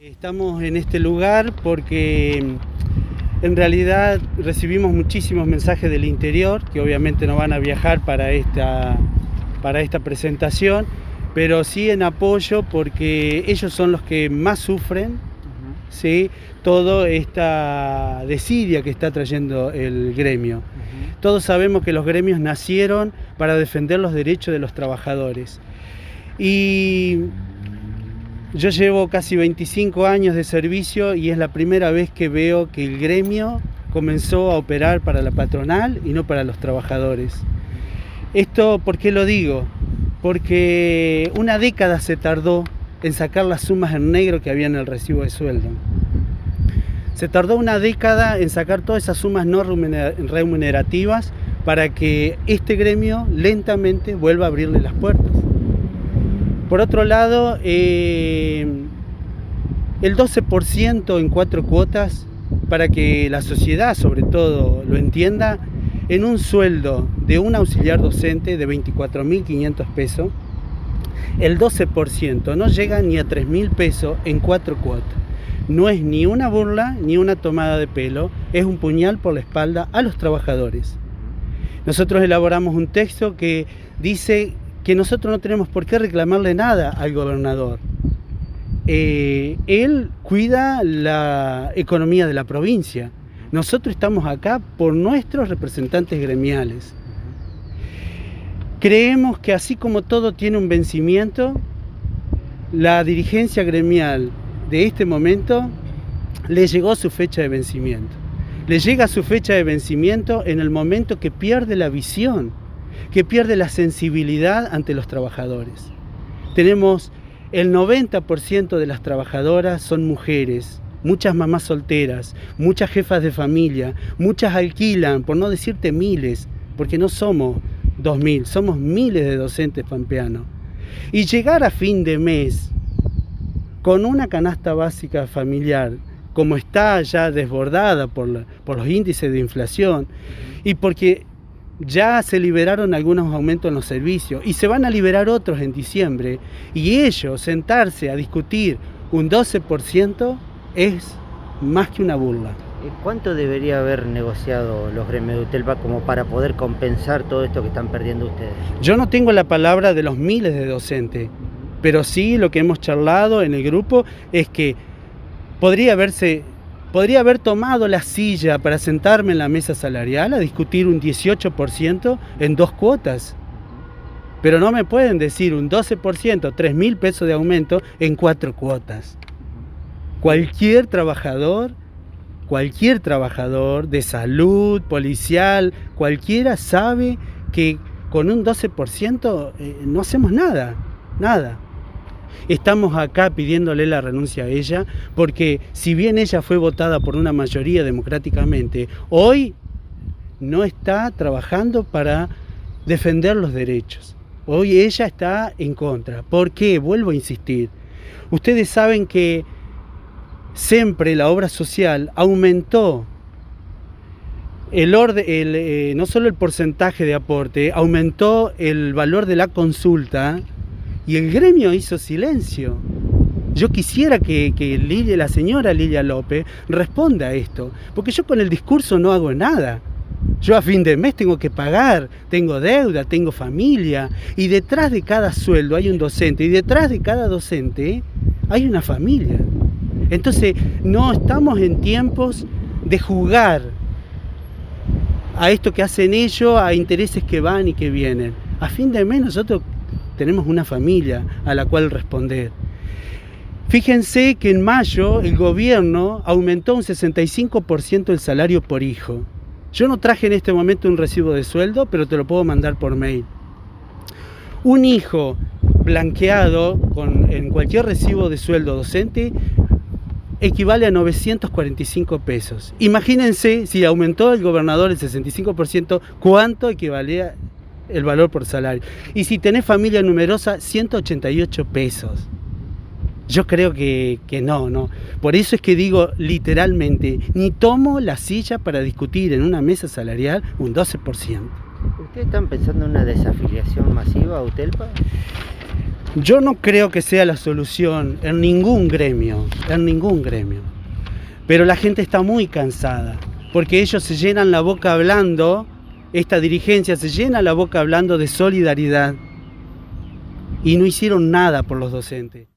Estamos en este lugar porque en realidad recibimos muchísimos mensajes del interior que obviamente no van a viajar para esta, para esta presentación, pero sí en apoyo porque ellos son los que más sufren ¿sí? toda esta desidia que está trayendo el gremio. Todos sabemos que los gremios nacieron para defender los derechos de los trabajadores. Y yo llevo casi 25 años de servicio y es la primera vez que veo que el gremio comenzó a operar para la patronal y no para los trabajadores. Esto, ¿por qué lo digo? Porque una década se tardó en sacar las sumas en negro que había en el recibo de sueldo. Se tardó una década en sacar todas esas sumas no remunerativas para que este gremio lentamente vuelva a abrirle las puertas. Por otro lado, eh, el 12% en cuatro cuotas, para que la sociedad sobre todo lo entienda, en un sueldo de un auxiliar docente de 24.500 pesos, el 12% no llega ni a 3.000 pesos en cuatro cuotas. No es ni una burla ni una tomada de pelo, es un puñal por la espalda a los trabajadores. Nosotros elaboramos un texto que dice que nosotros no tenemos por qué reclamarle nada al gobernador. Eh, él cuida la economía de la provincia. Nosotros estamos acá por nuestros representantes gremiales. Creemos que así como todo tiene un vencimiento, la dirigencia gremial de este momento le llegó su fecha de vencimiento. Le llega su fecha de vencimiento en el momento que pierde la visión que pierde la sensibilidad ante los trabajadores. Tenemos el 90% de las trabajadoras son mujeres, muchas mamás solteras, muchas jefas de familia, muchas alquilan, por no decirte miles, porque no somos 2.000, somos miles de docentes pampeanos. Y llegar a fin de mes con una canasta básica familiar, como está ya desbordada por, por los índices de inflación, y porque ya se liberaron algunos aumentos en los servicios y se van a liberar otros en diciembre. Y ellos sentarse a discutir un 12% es más que una burla. ¿Cuánto debería haber negociado los gremios de Utelpa como para poder compensar todo esto que están perdiendo ustedes? Yo no tengo la palabra de los miles de docentes, pero sí lo que hemos charlado en el grupo es que podría haberse Podría haber tomado la silla para sentarme en la mesa salarial a discutir un 18% en dos cuotas. Pero no me pueden decir un 12%, 3 mil pesos de aumento en cuatro cuotas. Cualquier trabajador, cualquier trabajador de salud, policial, cualquiera sabe que con un 12% eh, no hacemos nada, nada. Estamos acá pidiéndole la renuncia a ella porque si bien ella fue votada por una mayoría democráticamente, hoy no está trabajando para defender los derechos. Hoy ella está en contra. ¿Por qué? Vuelvo a insistir. Ustedes saben que siempre la obra social aumentó el orden, eh, no solo el porcentaje de aporte, aumentó el valor de la consulta y el gremio hizo silencio. Yo quisiera que, que la señora Lilia López responda a esto, porque yo con el discurso no hago nada. Yo a fin de mes tengo que pagar, tengo deuda, tengo familia, y detrás de cada sueldo hay un docente, y detrás de cada docente hay una familia. Entonces, no estamos en tiempos de jugar a esto que hacen ellos, a intereses que van y que vienen. A fin de mes nosotros tenemos una familia a la cual responder. Fíjense que en mayo el gobierno aumentó un 65% el salario por hijo. Yo no traje en este momento un recibo de sueldo, pero te lo puedo mandar por mail. Un hijo blanqueado en cualquier recibo de sueldo docente equivale a 945 pesos. Imagínense si aumentó el gobernador el 65%, ¿cuánto equivalía el valor por salario. Y si tenés familia numerosa, 188 pesos. Yo creo que, no, no. Por eso es que digo literalmente, ni tomo la silla para discutir en una mesa salarial un 12%. ¿Ustedes están pensando en una desafiliación masiva a UTELPA? Yo no creo que sea la solución en ningún gremio, en ningún gremio. Pero la gente está muy cansada, porque ellos se llenan la boca hablando, esta dirigencia se llena la boca hablando de solidaridad y no hicieron nada por los docentes.